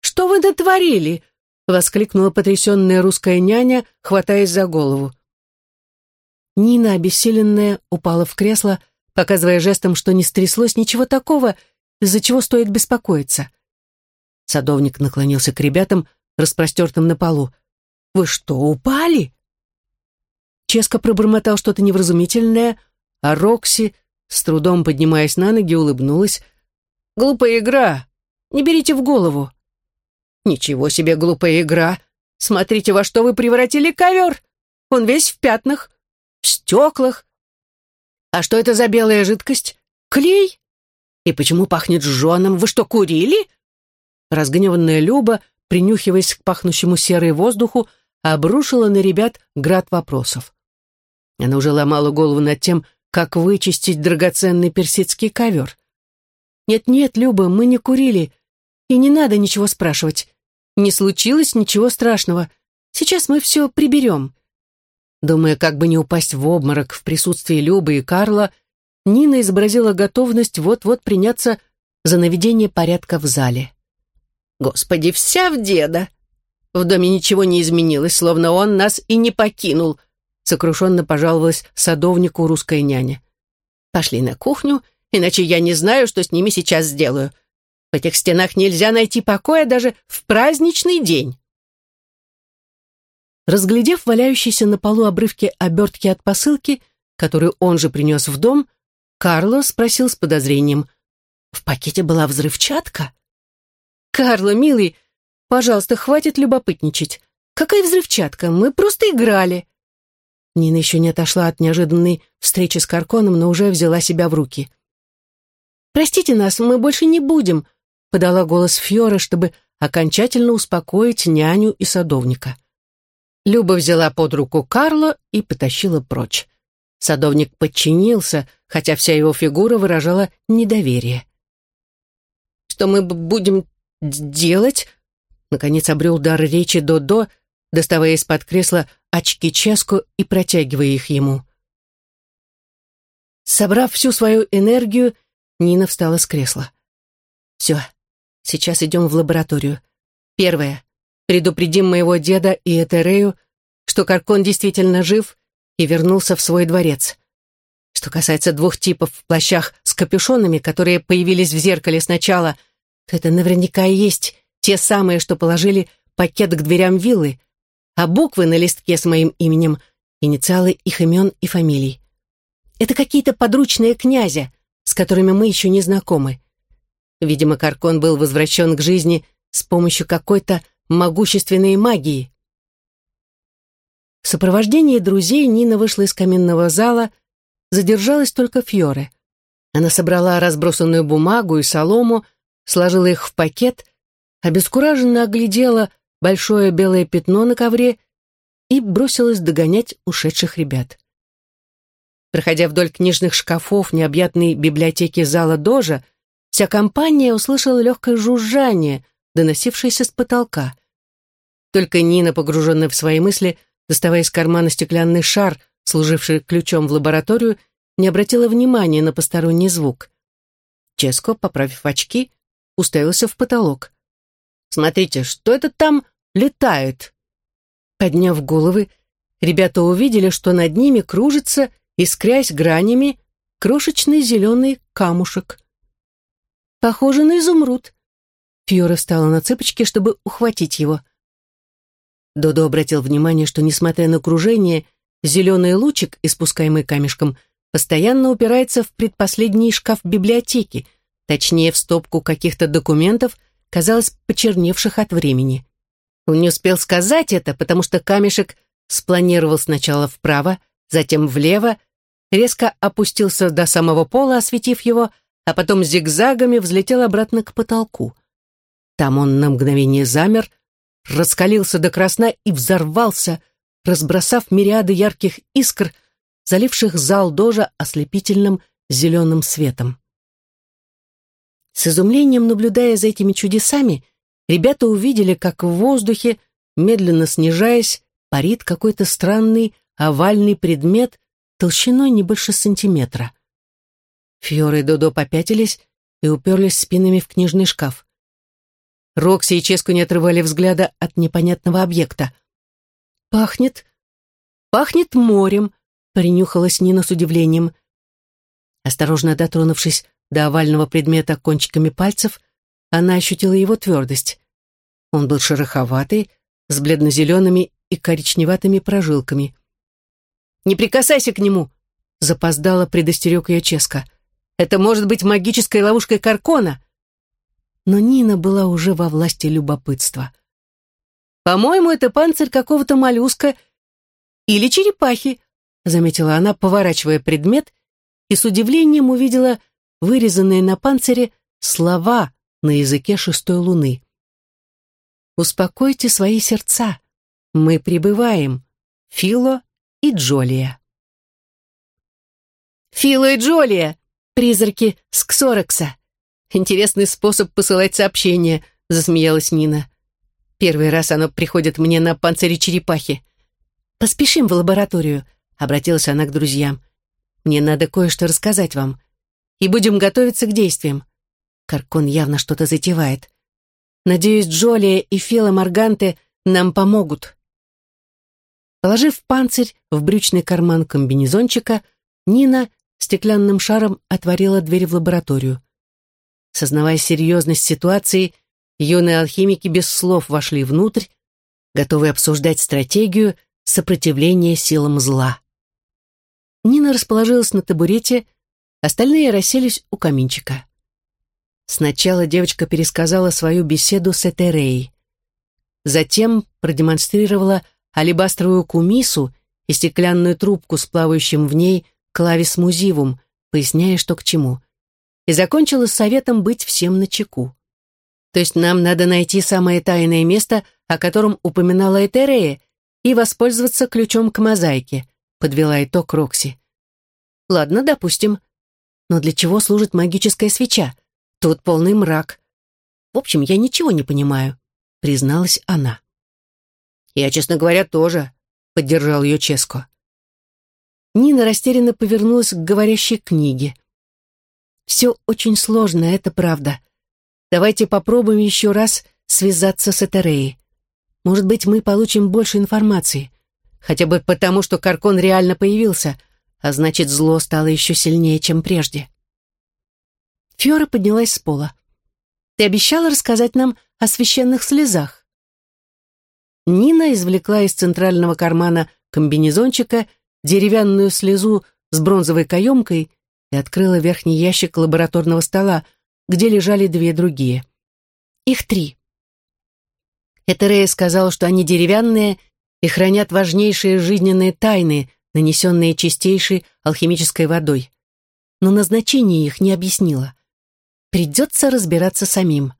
«Что вы натворили?» — воскликнула потрясенная русская няня, хватаясь за голову. Нина, обессиленная, упала в кресло, показывая жестом, что не стряслось ничего такого, из-за чего стоит беспокоиться. Садовник наклонился к ребятам, распростертым на полу. «Вы что, упали?» Ческо пробормотал что-то невразумительное, а Рокси, с трудом поднимаясь на ноги, улыбнулась. «Глупая игра! Не берите в голову!» «Ничего себе глупая игра! Смотрите, во что вы превратили ковер! Он весь в пятнах, в стеклах. А что это за белая жидкость? Клей? И почему пахнет жженым? Вы что, курили?» Разгневанная Люба, принюхиваясь к пахнущему серой воздуху, обрушила на ребят град вопросов. Она уже ломала голову над тем, как вычистить драгоценный персидский ковер. «Нет-нет, Люба, мы не курили, и не надо ничего спрашивать. Не случилось ничего страшного. Сейчас мы все приберем». Думая, как бы не упасть в обморок в присутствии Любы и Карла, Нина изобразила готовность вот-вот приняться за наведение порядка в зале. «Господи, вся в деда!» В доме ничего не изменилось, словно он нас и не покинул, сокрушенно пожаловалась садовнику русская няня. Пошли на кухню, иначе я не знаю, что с ними сейчас сделаю. В этих стенах нельзя найти покоя даже в праздничный день. Разглядев валяющиеся на полу обрывки обертки от посылки, которую он же принес в дом, Карло спросил с подозрением. «В пакете была взрывчатка?» «Карло, милый, пожалуйста, хватит любопытничать. Какая взрывчатка? Мы просто играли». Нина еще не отошла от неожиданной встречи с Карконом, но уже взяла себя в руки. «Простите нас, мы больше не будем», — подала голос Фьора, чтобы окончательно успокоить няню и садовника. Люба взяла под руку Карла и потащила прочь. Садовник подчинился, хотя вся его фигура выражала недоверие. «Что мы будем делать?» Наконец обрел дар речи Додо, доставая из-под кресла очки Ческу и протягивая их ему. Собрав всю свою энергию, Нина встала с кресла. «Все, сейчас идем в лабораторию. Первое. Предупредим моего деда и Этерею, что Каркон действительно жив и вернулся в свой дворец. Что касается двух типов в плащах с капюшонами, которые появились в зеркале сначала, то это наверняка и есть те самые, что положили пакет к дверям виллы, а буквы на листке с моим именем — инициалы их имен и фамилий. Это какие-то подручные князя, с которыми мы еще не знакомы. Видимо, Каркон был возвращен к жизни с помощью какой-то могущественной магии. В сопровождении друзей Нина вышла из каминного зала, задержалась только Фьоре. Она собрала разбросанную бумагу и солому, сложила их в пакет, обескураженно оглядела большое белое пятно на ковре и бросилась догонять ушедших ребят. Проходя вдоль книжных шкафов необъятной библиотеки зала Дожа, вся компания услышала легкое жужжание, доносившееся с потолка. Только Нина, погруженная в свои мысли, доставая из кармана стеклянный шар, служивший ключом в лабораторию, не обратила внимания на посторонний звук. Ческо, поправив очки, уставился в потолок. «Смотрите, что это там летает?» Подняв головы, ребята увидели, что над ними кружится, искрясь гранями, крошечный зеленый камушек. «Похоже на изумруд». Фьора встала на цыпочки, чтобы ухватить его. Додо обратил внимание, что, несмотря на кружение, зеленый лучик, испускаемый камешком, постоянно упирается в предпоследний шкаф библиотеки, точнее, в стопку каких-то документов, казалось, почерневших от времени. Он не успел сказать это, потому что камешек спланировал сначала вправо, затем влево, резко опустился до самого пола, осветив его, а потом зигзагами взлетел обратно к потолку. Там он на мгновение замер, раскалился до красна и взорвался, разбросав мириады ярких искр, заливших зал дожа ослепительным зеленым светом. С изумлением наблюдая за этими чудесами, ребята увидели, как в воздухе, медленно снижаясь, парит какой-то странный овальный предмет толщиной не больше сантиметра. Фьоры и Додо попятились и уперлись спинами в книжный шкаф. Рокси и Ческу не отрывали взгляда от непонятного объекта. «Пахнет... пахнет морем», — принюхалась Нина с удивлением. Осторожно дотронувшись до овального предмета кончиками пальцев, она ощутила его твердость. Он был шероховатый, с бледно-зелеными и коричневатыми прожилками. «Не прикасайся к нему!» — запоздало предостерег ее Ческа. «Это может быть магической ловушкой Каркона!» Но Нина была уже во власти любопытства. «По-моему, это панцирь какого-то моллюска или черепахи», — заметила она, поворачивая предмет, и с удивлением увидела вырезанные на панцире слова на языке шестой луны. «Успокойте свои сердца. Мы прибываем. Фило и Джолия. «Фила и Джолия! Призраки Сксорекса! Интересный способ посылать сообщения», — засмеялась Нина. «Первый раз оно приходит мне на панцире черепахи. Поспешим в лабораторию», — обратилась она к друзьям. «Мне надо кое-что рассказать вам. И будем готовиться к действиям. Каркон явно что-то затевает. Надеюсь, Джолия и Фила Марганте нам помогут». Положив панцирь в брючный карман комбинезончика, Нина стеклянным шаром отворила дверь в лабораторию. Сознавая серьезность ситуации, юные алхимики без слов вошли внутрь, готовые обсуждать стратегию сопротивления силам зла. Нина расположилась на табурете, остальные расселись у каминчика. Сначала девочка пересказала свою беседу с Этерей. Затем продемонстрировала алебастровую кумису и стеклянную трубку с плавающим в ней клавис музивум, поясняя, что к чему. И закончила советом быть всем на чеку. То есть нам надо найти самое тайное место, о котором упоминала Этерея, и воспользоваться ключом к мозаике, подвела итог Рокси. Ладно, допустим. Но для чего служит магическая свеча? Тут полный мрак. В общем, я ничего не понимаю, призналась она. «Я, честно говоря, тоже», — поддержал ее Ческо. Нина растерянно повернулась к говорящей книге. «Все очень сложно, это правда. Давайте попробуем еще раз связаться с Этереей. Может быть, мы получим больше информации. Хотя бы потому, что Каркон реально появился, а значит, зло стало еще сильнее, чем прежде». Фьора поднялась с пола. «Ты обещала рассказать нам о священных слезах?» Нина извлекла из центрального кармана комбинезончика деревянную слезу с бронзовой каемкой и открыла верхний ящик лабораторного стола, где лежали две другие. Их три. Этерея сказала, что они деревянные и хранят важнейшие жизненные тайны, нанесенные чистейшей алхимической водой. Но назначение их не объяснила. Придется разбираться самим.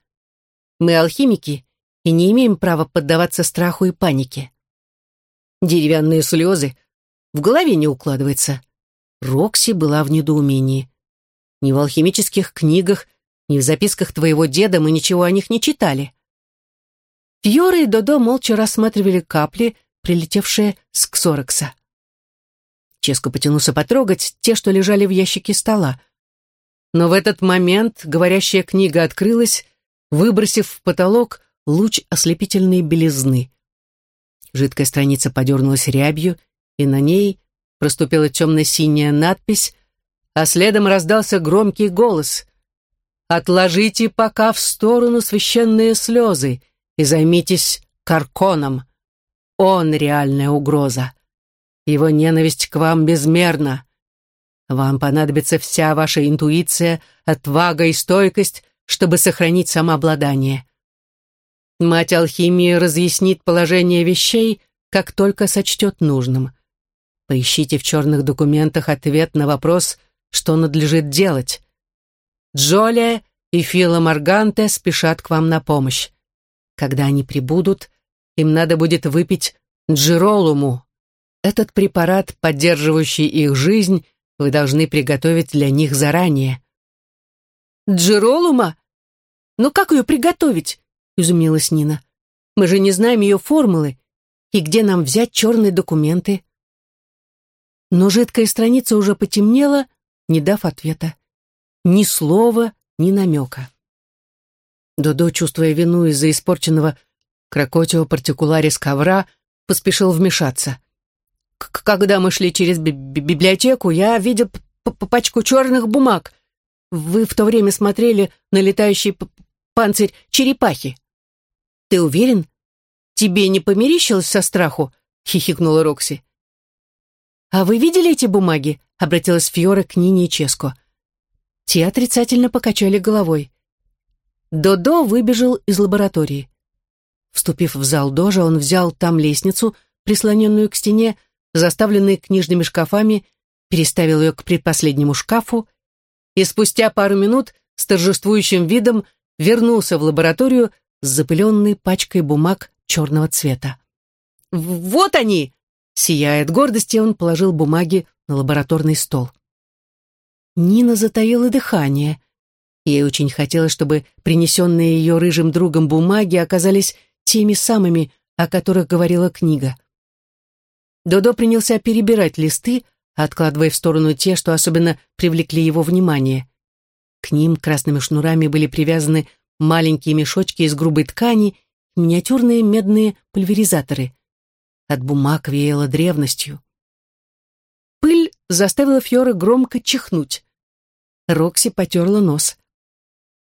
Мы алхимики и не имеем права поддаваться страху и панике. Деревянные слезы в голове не укладывается. Рокси была в недоумении. Ни в алхимических книгах, ни в записках твоего деда мы ничего о них не читали. Фьора и Додо молча рассматривали капли, прилетевшие с Ксорекса. Ческо потянулся потрогать те, что лежали в ящике стола. Но в этот момент говорящая книга открылась, выбросив в потолок луч ослепительной белизны. Жидкая страница подернулась рябью, и на ней проступила темно-синяя надпись, а следом раздался громкий голос. «Отложите пока в сторону священные слезы и займитесь Карконом. Он реальная угроза. Его ненависть к вам безмерна. Вам понадобится вся ваша интуиция, отвага и стойкость, чтобы сохранить самообладание. Мать алхимии разъяснит положение вещей, как только сочтет нужным. Поищите в черных документах ответ на вопрос, что надлежит делать. Джолия и Фила Марганте спешат к вам на помощь. Когда они прибудут, им надо будет выпить джиролуму, Этот препарат, поддерживающий их жизнь, вы должны приготовить для них заранее. Джеролума? Ну как ее приготовить? Изумилась Нина. Мы же не знаем ее формулы. И где нам взять черные документы? Но жидкая страница уже потемнела, не дав ответа. Ни слова, ни намека. Додо, чувствуя вину из-за испорченного крокотио партикуларис ковра, поспешил вмешаться. «Когда мы шли через би библиотеку, я видел пачку черных бумаг. Вы в то время смотрели на летающий панцирь черепахи». «Ты уверен? Тебе не померещилось со страху?» — хихикнула Рокси. «А вы видели эти бумаги?» — обратилась Фьора к Нине и Ческо. Те отрицательно покачали головой. Додо выбежал из лаборатории. Вступив в зал дожа, он взял там лестницу, прислоненную к стене, заставленной книжными шкафами, переставил ее к предпоследнему шкафу и спустя пару минут с торжествующим видом вернулся в лабораторию с запыленной пачкой бумаг черного цвета. «Вот они!» Сияя от гордости, он положил бумаги на лабораторный стол. Нина затаила дыхание. Ей очень хотелось, чтобы принесенные ее рыжим другом бумаги оказались теми самыми, о которых говорила книга. Додо принялся перебирать листы, откладывая в сторону те, что особенно привлекли его внимание. К ним красными шнурами были привязаны маленькие мешочки из грубой ткани и миниатюрные медные пульверизаторы. От бумаг веяло древностью. Пыль заставила Фьора громко чихнуть. Рокси потерла нос.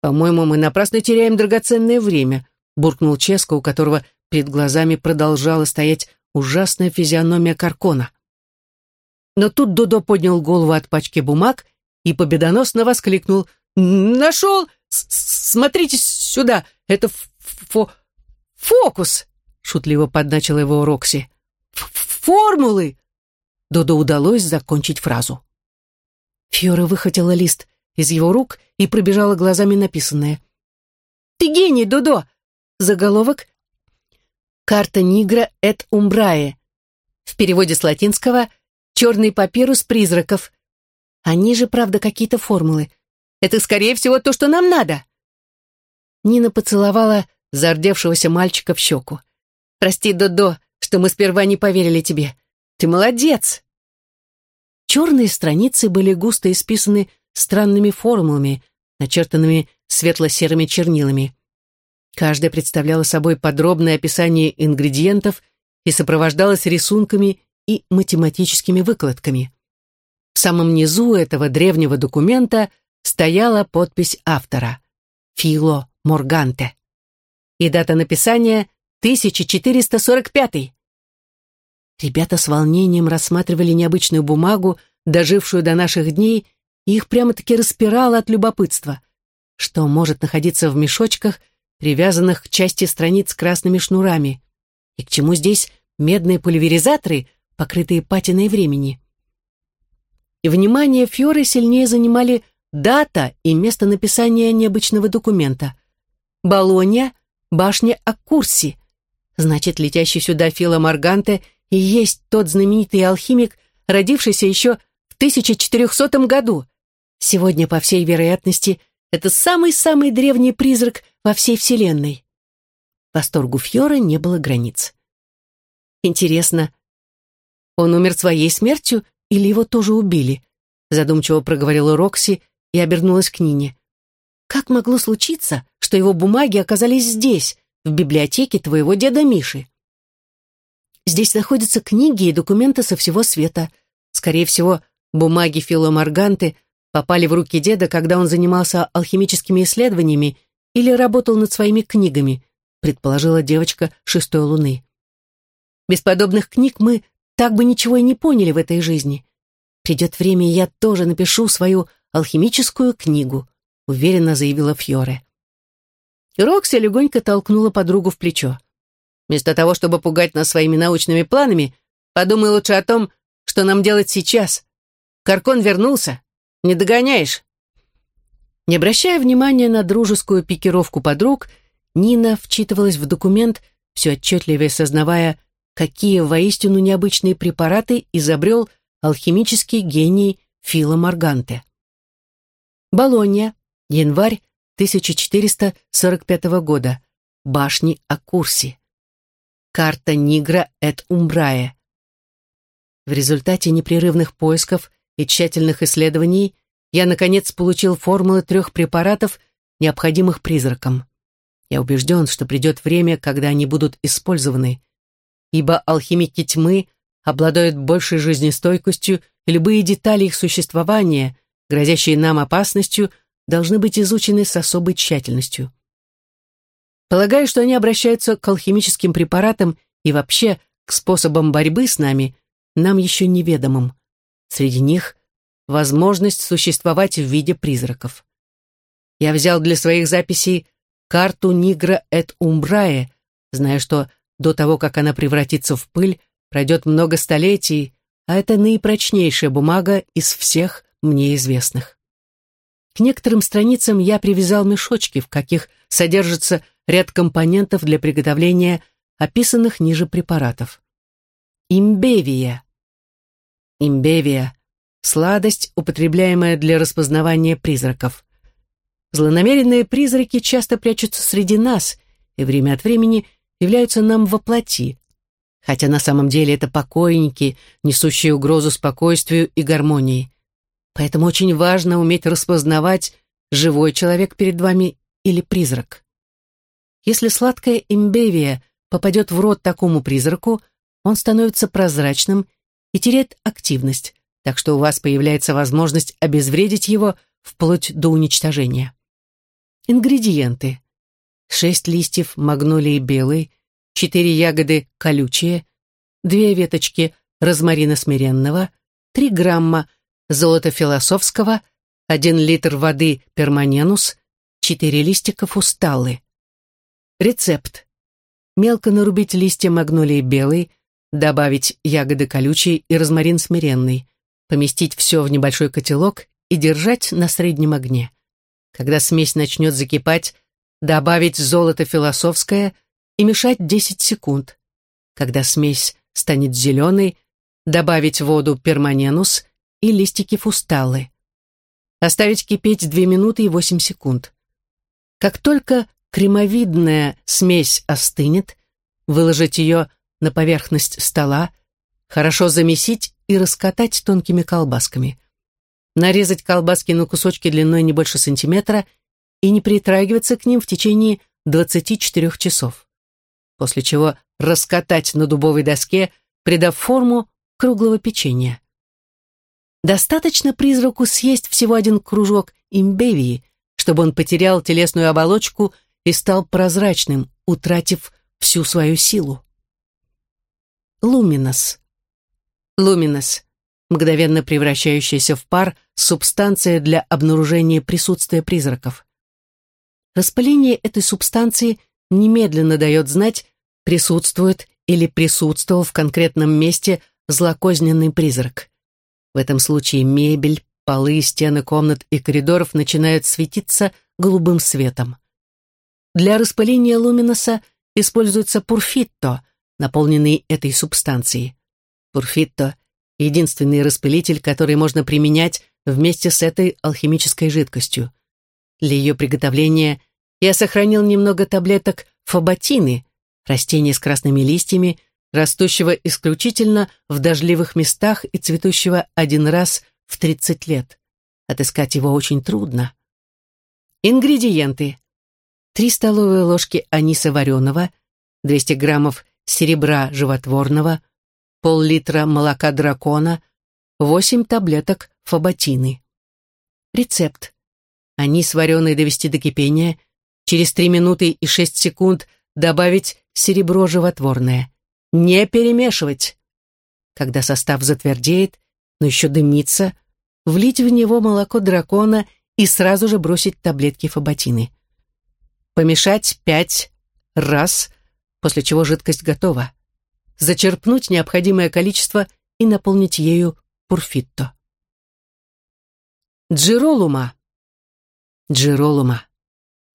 «По-моему, мы напрасно теряем драгоценное время», буркнул Ческо, у которого перед глазами продолжала стоять ужасная физиономия Каркона. Но тут Додо поднял голову от пачки бумаг и победоносно воскликнул «Нашел! Смотрите сюда! Это фо фокус!» шутливо подначила его Рокси. «Формулы!» Додо удалось закончить фразу. Фьора выхватила лист из его рук и пробежала глазами написанное. «Ты гений, Додо!» Заголовок «Карта Нигра эт Умбрае». В переводе с латинского «Черный папирус призраков». Они же, правда, какие-то формулы. Это, скорее всего, то, что нам надо. Нина поцеловала зардевшегося мальчика в щеку. «Прости, Додо, что мы сперва не поверили тебе. Ты молодец!» Черные страницы были густо исписаны странными формулами, начертанными светло-серыми чернилами. Каждая представляла собой подробное описание ингредиентов и сопровождалась рисунками и математическими выкладками. В самом низу этого древнего документа стояла подпись автора «Фило Морганте» и дата написания 1445. Ребята с волнением рассматривали необычную бумагу, дожившую до наших дней, и их прямо-таки распирало от любопытства. Что может находиться в мешочках, привязанных к части страниц красными шнурами? И к чему здесь медные пульверизаторы, покрытые патиной времени? И внимание Фьоры сильнее занимали дата и место написания необычного документа. Болонья, башня Аккурси. Значит, летящий сюда Фила Марганте и есть тот знаменитый алхимик, родившийся еще в 1400 году. Сегодня, по всей вероятности, это самый-самый древний призрак во всей Вселенной. Восторгу Фьора не было границ. Интересно, он умер своей смертью или его тоже убили? Задумчиво проговорила Рокси и обернулась к Нине. Как могло случиться, что его бумаги оказались здесь, в библиотеке твоего деда Миши? Здесь находятся книги и документы со всего света. Скорее всего, бумаги Фило Марганты попали в руки деда, когда он занимался алхимическими исследованиями или работал над своими книгами, предположила девочка шестой луны. Без подобных книг мы так бы ничего и не поняли в этой жизни. Придет время, и я тоже напишу свою алхимическую книгу, уверенно заявила Фьоре. Рокси легонько толкнула подругу в плечо. Вместо того, чтобы пугать нас своими научными планами, подумай лучше о том, что нам делать сейчас. Каркон вернулся. Не догоняешь. Не обращая внимания на дружескую пикировку подруг, Нина вчитывалась в документ, все отчетливее сознавая, какие воистину необычные препараты изобрел алхимический гений Фило Марганте. Болонья, январь 1445 года, башни Акурси. Карта Нигра эт Умбрае. В результате непрерывных поисков и тщательных исследований я, наконец, получил формулы трех препаратов, необходимых призракам. Я убежден, что придет время, когда они будут использованы, ибо алхимики тьмы обладают большей жизнестойкостью, и любые детали их существования, грозящие нам опасностью, должны быть изучены с особой тщательностью. Полагаю, что они обращаются к алхимическим препаратам и вообще к способам борьбы с нами, нам еще неведомым. Среди них возможность существовать в виде призраков. Я взял для своих записей карту Нигра эт Умбрае, зная, что до того, как она превратится в пыль, пройдет много столетий, а это наипрочнейшая бумага из всех мне известных. К некоторым страницам я привязал мешочки, в каких содержится ряд компонентов для приготовления описанных ниже препаратов. Имбевия. Имбевия – сладость, употребляемая для распознавания призраков. Злонамеренные призраки часто прячутся среди нас и время от времени являются нам во плоти, хотя на самом деле это покойники, несущие угрозу спокойствию и гармонии. Поэтому очень важно уметь распознавать, живой человек перед вами или призрак. Если сладкая имбевия попадет в рот такому призраку, он становится прозрачным и теряет активность, так что у вас появляется возможность обезвредить его вплоть до уничтожения. Ингредиенты. 6 листьев магнолии белой, 4 ягоды колючие, 2 веточки розмарина смиренного, 3 грамма золота философского, 1 литр воды перманенус, 4 листика фусталы. Рецепт. Мелко нарубить листья магнолии белой, добавить ягоды колючие и розмарин смиренный, поместить все в небольшой котелок и держать на среднем огне. Когда смесь начнет закипать, добавить золото философское и мешать 10 секунд. Когда смесь станет зеленой, добавить воду перманенус и листики фусталы. Оставить кипеть 2 минуты и 8 секунд. Как только кремовидная смесь остынет, выложить ее на поверхность стола, хорошо замесить и раскатать тонкими колбасками. Нарезать колбаски на кусочки длиной не больше сантиметра и не притрагиваться к ним в течение 24 часов. После чего раскатать на дубовой доске, придав форму круглого печенья. Достаточно призраку съесть всего один кружок имбевии, чтобы он потерял телесную оболочку и стал прозрачным, утратив всю свою силу. Луминос. Луминос – мгновенно превращающаяся в пар субстанция для обнаружения присутствия призраков. Распыление этой субстанции немедленно дает знать, присутствует или присутствовал в конкретном месте злокозненный призрак. В этом случае мебель, полы, стены комнат и коридоров начинают светиться голубым светом. Для распыления луминоса используется пурфитто – наполненный этой субстанцией. Пурфитто — единственный распылитель, который можно применять вместе с этой алхимической жидкостью. Для ее приготовления я сохранил немного таблеток фаботины, растения с красными листьями, растущего исключительно в дождливых местах и цветущего один раз в 30 лет. Отыскать его очень трудно. Ингредиенты. 3 столовые ложки аниса вареного, 200 граммов серебра животворного, пол-литра молока дракона, 8 таблеток фаботины. Рецепт. Анис вареный довести до кипения, через 3 минуты и 6 секунд добавить серебро животворное. Не перемешивать. Когда состав затвердеет, но еще дымится, влить в него молоко дракона и сразу же бросить таблетки фаботины. Помешать 5 раз – после чего жидкость готова. Зачерпнуть необходимое количество и наполнить ею пурфитто. Джиролума. Джиролума.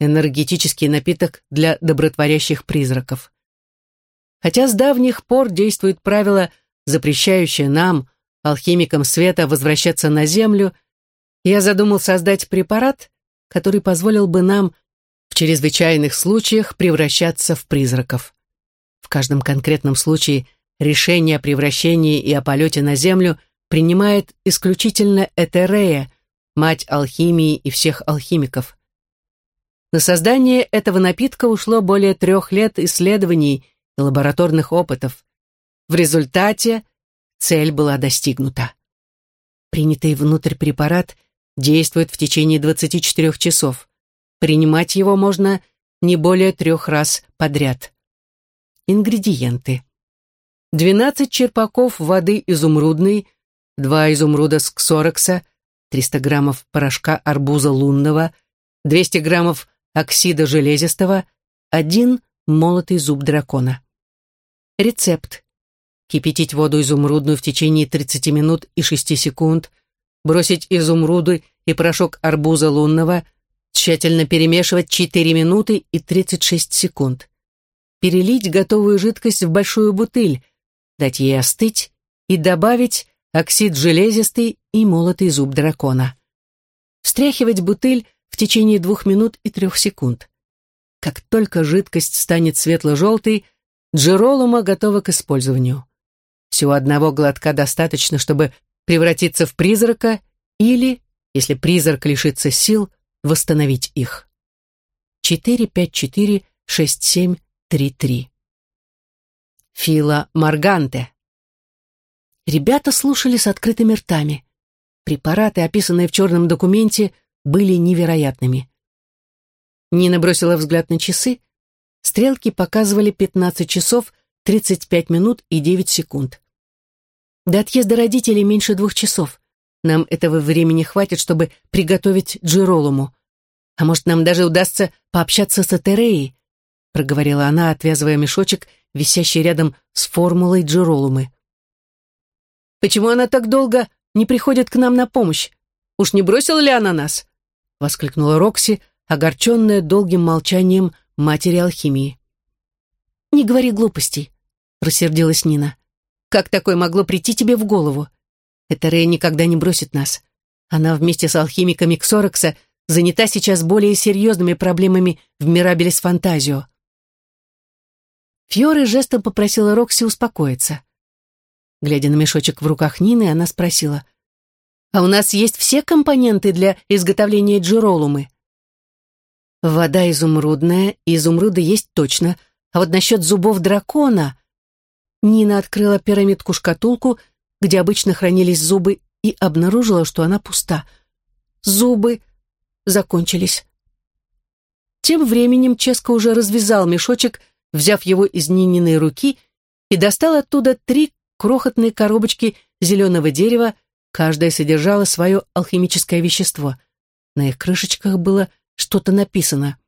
Энергетический напиток для добротворящих призраков. Хотя с давних пор действует правило, запрещающее нам, алхимикам света, возвращаться на Землю, я задумал создать препарат, который позволил бы нам в чрезвычайных случаях превращаться в призраков. В каждом конкретном случае решение о превращении и о полете на Землю принимает исключительно Этерея, мать алхимии и всех алхимиков. На создание этого напитка ушло более трех лет исследований и лабораторных опытов. В результате цель была достигнута. Принятый внутрь препарат действует в течение 24 часов. Принимать его можно не более трех раз подряд. Ингредиенты. 12 черпаков воды изумрудной, 2 изумруда с ксорокса, 300 граммов порошка арбуза лунного, 200 граммов оксида железистого, один молотый зуб дракона. Рецепт. Кипятить воду изумрудную в течение 30 минут и 6 секунд, бросить изумруды и порошок арбуза лунного, тщательно перемешивать 4 минуты и 36 секунд. Перелить готовую жидкость в большую бутыль, дать ей остыть и добавить оксид железистый и молотый зуб дракона. Встряхивать бутыль в течение двух минут и трех секунд. Как только жидкость станет светло-желтой, джеролума готова к использованию. Всего одного глотка достаточно, чтобы превратиться в призрака или, если призрак лишится сил, восстановить их. 4546733 Фила Марганте Ребята слушали с открытыми ртами. Препараты, описанные в черном документе, были невероятными. Нина бросила взгляд на часы. Стрелки показывали 15 часов 35 минут и 9 секунд. До отъезда родителей меньше двух часов. Нам этого времени хватит, чтобы приготовить Джеролому. А может, нам даже удастся пообщаться с Этереей, проговорила она, отвязывая мешочек, висящий рядом с формулой Джеролумы. Почему она так долго не приходит к нам на помощь? Уж не бросила ли она нас?» — воскликнула Рокси, огорченная долгим молчанием матери алхимии. «Не говори глупостей», — рассердилась Нина. «Как такое могло прийти тебе в голову? Эта Рея никогда не бросит нас. Она вместе с алхимиками Ксорокса занята сейчас более серьезными проблемами в Мирабелис Фантазио». Фьори жестом попросила Рокси успокоиться. Глядя на мешочек в руках Нины, она спросила, «А у нас есть все компоненты для изготовления джеролумы?» «Вода изумрудная, и изумруды есть точно, а вот насчет зубов дракона...» Нина открыла пирамидку-шкатулку, где обычно хранились зубы, и обнаружила, что она пуста. Зубы закончились. Тем временем Ческа уже развязал мешочек, взяв его из Нининой руки, и достал оттуда три крохотные коробочки зеленого дерева, каждая содержала свое алхимическое вещество. На их крышечках было что-то написано.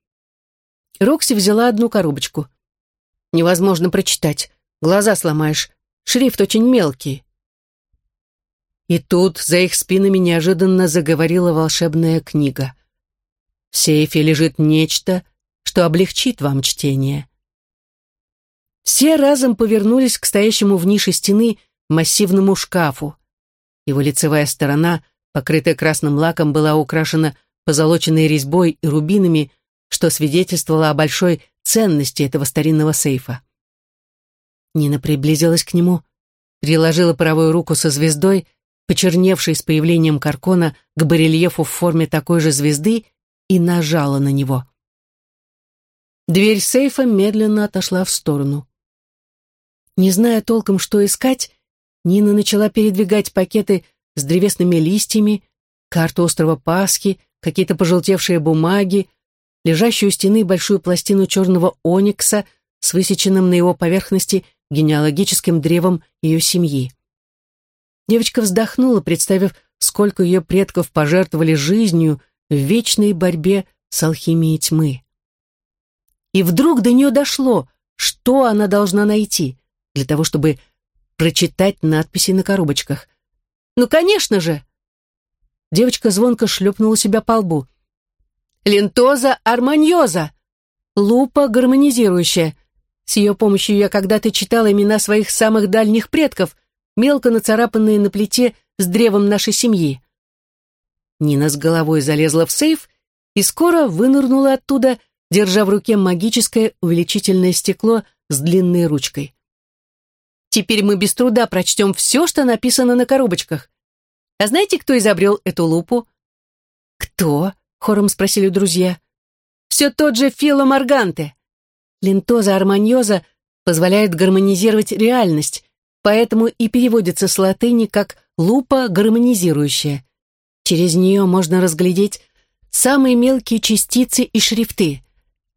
Рокси взяла одну коробочку. «Невозможно прочитать. Глаза сломаешь. Шрифт очень мелкий». И тут за их спинами неожиданно заговорила волшебная книга. В сейфе лежит нечто, что облегчит вам чтение. Все разом повернулись к стоящему в нише стены массивному шкафу. Его лицевая сторона, покрытая красным лаком, была украшена позолоченной резьбой и рубинами, что свидетельствовало о большой ценности этого старинного сейфа. Нина приблизилась к нему, приложила правую руку со звездой, почерневшей с появлением Каркона к барельефу в форме такой же звезды, и нажала на него. Дверь сейфа медленно отошла в сторону. Не зная толком, что искать, Нина начала передвигать пакеты с древесными листьями, карту острова Пасхи, какие-то пожелтевшие бумаги, лежащую у стены большую пластину черного оникса с высеченным на его поверхности генеалогическим древом ее семьи. Девочка вздохнула, представив, сколько ее предков пожертвовали жизнью в вечной борьбе с алхимией тьмы. И вдруг до нее дошло, что она должна найти для того, чтобы прочитать надписи на коробочках. «Ну, конечно же!» Девочка звонко шлепнула себя по лбу. «Лентоза арманьоза! Лупа гармонизирующая! С ее помощью я когда-то читала имена своих самых дальних предков, мелко нацарапанные на плите с древом нашей семьи. Нина с головой залезла в сейф и скоро вынырнула оттуда, держа в руке магическое увеличительное стекло с длинной ручкой. Теперь мы без труда прочтем все, что написано на коробочках. А знаете, кто изобрел эту лупу? Кто? Хором спросили друзья. Все тот же Фило Марганте. Лентоза арманьоза позволяет гармонизировать реальность, поэтому и переводится с латыни как «лупа гармонизирующая». Через нее можно разглядеть самые мелкие частицы и шрифты.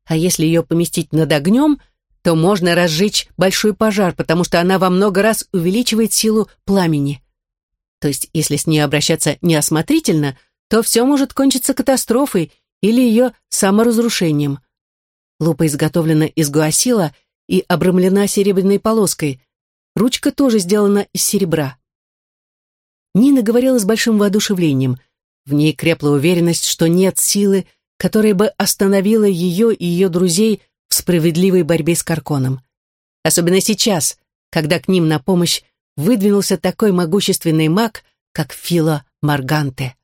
А если ее поместить над огнем, то можно разжечь большой пожар, потому что она во много раз увеличивает силу пламени. То есть, если с ней обращаться неосмотрительно, то все может кончиться катастрофой или ее саморазрушением. Лупа изготовлена из гуасила и обрамлена серебряной полоской. Ручка тоже сделана из серебра. Нина говорила с большим воодушевлением. В ней крепла уверенность, что нет силы, которая бы остановила ее и ее друзей в справедливой борьбе с Карконом. Особенно сейчас, когда к ним на помощь выдвинулся такой могущественный маг, как Фила Марганте.